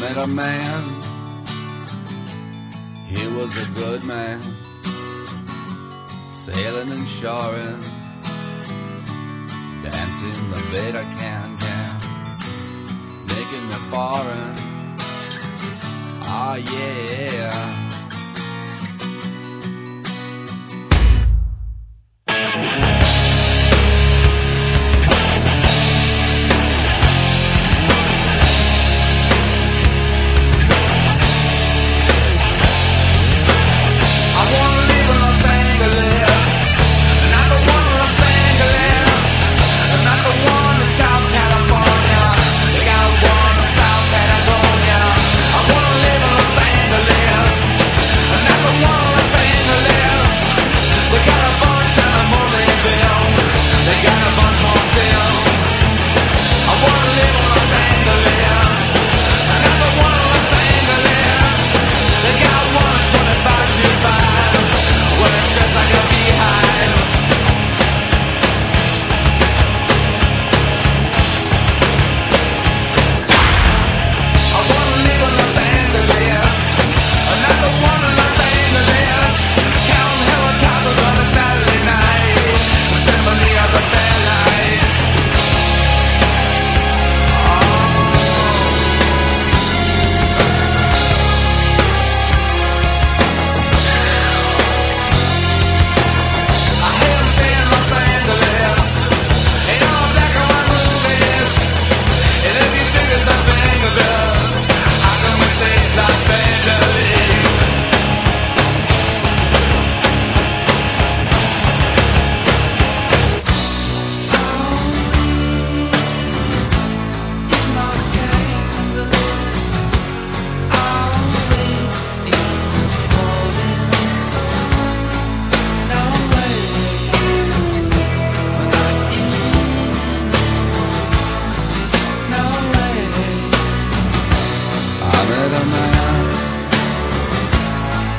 Met a man, he was a good man, sailing and shoring, dancing the bit I can, can, making the foreign. Ah, yeah.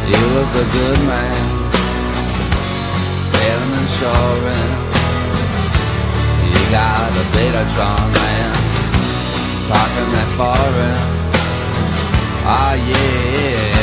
He was a good man, sailing and shoring. You got a Betatron man, talking that foreign. Ah, yeah.